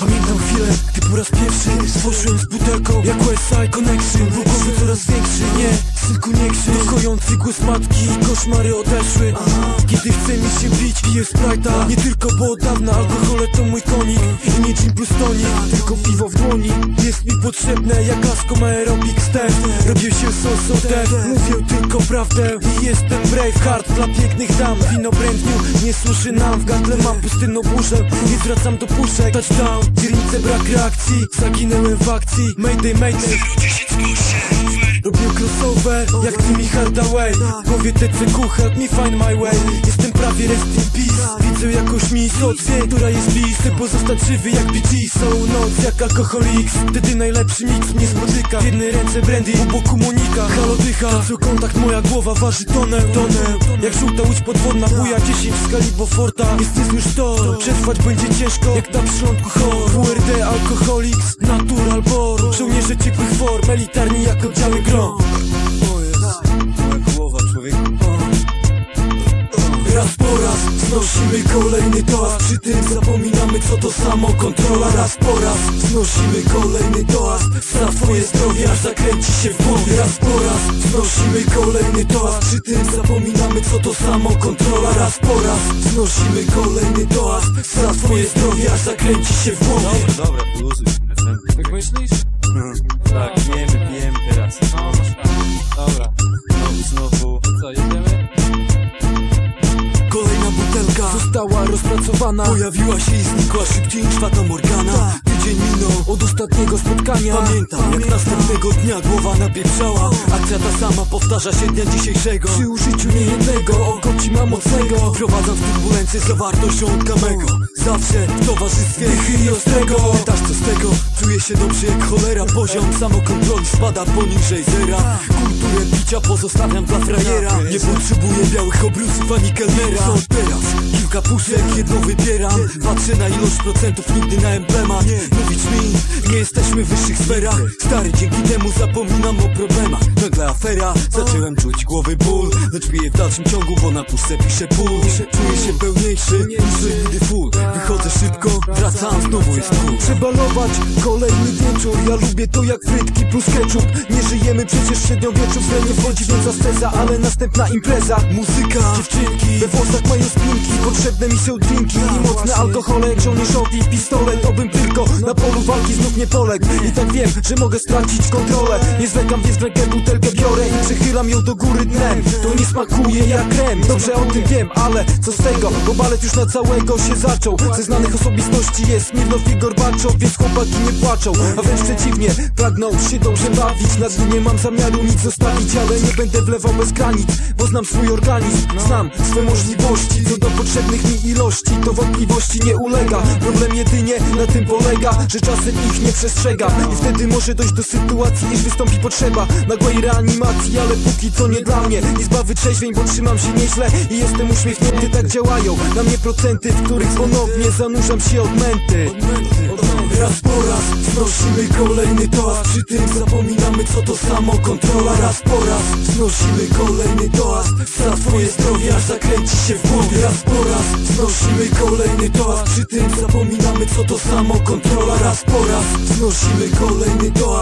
Pamiętam chwilę, gdy po raz pierwszy Stworzyłem z butelką jak Westside Connection. W głowie coraz większy, nie, tylko nie krzyk Kojący głos matki koszmary odeszły. Kiedy chce mi się bić, piję Sprite'a. Nie tylko, bo od dawna alkohole to mój konik I niczym plus tonik, tylko piwo w dłoni potrzebne jak asko ma aerobic step Robię się so dead, mówię tylko prawdę I jestem brave hard. Dla pięknych dam Wino brand new nie służy nam W gardle mam pustynną burzę. Nie wracam do puszek. Touchdown, dzielnice brak reakcji. Zaginęłem w akcji. Mayday, mayday Robię crossover, jak Timmy Hardaway W głowie TCQ, help me find my way. Jestem prawie rest in peace. Widzę jakąś misję, która jest bliz Chcę pozostać żywy jak BG Całą noc jak alkoholik Wtedy najlepszy mix mnie spotyka. W jednej ręce brandy, u boku Monika. Halo to co kontakt moja głowa waży tonę Tonę, jak żółta łódź podwodna Buja 10 w skali Beauforta Jest niezły sztor, przetrwać będzie ciężko Jak na przylądku chor. WRD, alkoholiks, natural born. Żołnierze ciekłych form, elitarni jak oddziały grom O jest, moja głowa człowieku Raz po raz znosimy kolejny toast Przy tym zapominamy co to samo kontrola. Raz po raz znosimy kolejny toast Za twoje zdrowie aż zakręci się w głowie. Raz po raz znosimy kolejny toast Przy tym zapominamy co to samo kontrola. Raz po raz znosimy kolejny toast Za twoje zdrowie aż zakręci się w głowie. Dobra, dobra, poluzuj. Następny Jak myślisz? Tak, rozpracowana Pojawiła się i znikła szybciej niż Fata Morgana. Tydzień minął od ostatniego spotkania. Pamiętam. Jak następnego dnia głowa napieprzała. Akcja ta sama powtarza się dnia dzisiejszego. Przy użyciu niejednego oko ci ma mocnego Prowadzam w turbulencję zawartością kamego Zawsze w towarzystwie ostrego. Pytasz co z tego? Czuję się dobrze jak cholera. Poziom samokontroli spada poniżej zera. Kulturę picia pozostawiam dla frajera. Nie potrzebuję białych obrusów ani kelnera. Co teraz? Kilka puszek, jedno wybieram. Patrzę na ilość procentów, nigdy na emblemat Mówić mi, nie jesteśmy w wyższych sferach. Stary, dzięki temu zapominam o problemach. Nagle afera, zacząłem czuć głowy ból. Lecz piję w dalszym ciągu, bo na puszce piszę ból Czuję się pełniejszy niż nigdy full wracam, znowu jest cool Przebalować kolejny wieczór. Ja lubię to jak frytki plus ketchup. Nie żyjemy przecież średniowieczu grę nie wchodzi więc asceza, ale następna impreza. Muzyka, dziewczynki We włosach mają spinki Potrzebne mi są drinki I mocne alkohole żołnierzowi Pistolet, obym tylko na polu walki znów nie poległ. I tak wiem, że mogę stracić kontrolę. Nie zwlekam, więc rękę butelkę biorę I przechylam ją do góry dnem. To nie smakuje jak krem. Dobrze o tym wiem, ale co z tego? Bo balet już na całego się zaczął. Ze znanych osobistości jest Mirnow i Gorbaczow Więc chłopaki nie płaczą. A wręcz przeciwnie, pragną się dobrze bawić. Na dnie nie mam zamiaru nic zostawić Ale nie będę wlewał bez granic Bo znam swój organizm, znam swe możliwości Co do potrzebnych mi ilości. To wątpliwości nie ulega. Problem jedynie na tym polega Że czasem ich nie przestrzega I wtedy może dojść do sytuacji Iż wystąpi potrzeba nagłej reanimacji. Ale póki co nie dla mnie Izba wytrzeźwień, bo trzymam się nieźle I jestem uśmiechnięty, tak działają. Na mnie procenty, w których ponownie zanurzam się od męty Raz po raz znosimy kolejny toast. Przy tym zapominamy co to samo kontrola. Raz po raz znosimy kolejny toast. Za twoje zdrowie aż zakręci się w głowie. Raz po raz znosimy kolejny toast. Przy tym zapominamy co to samo kontrola. Raz po raz znosimy kolejny toast